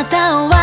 また終わ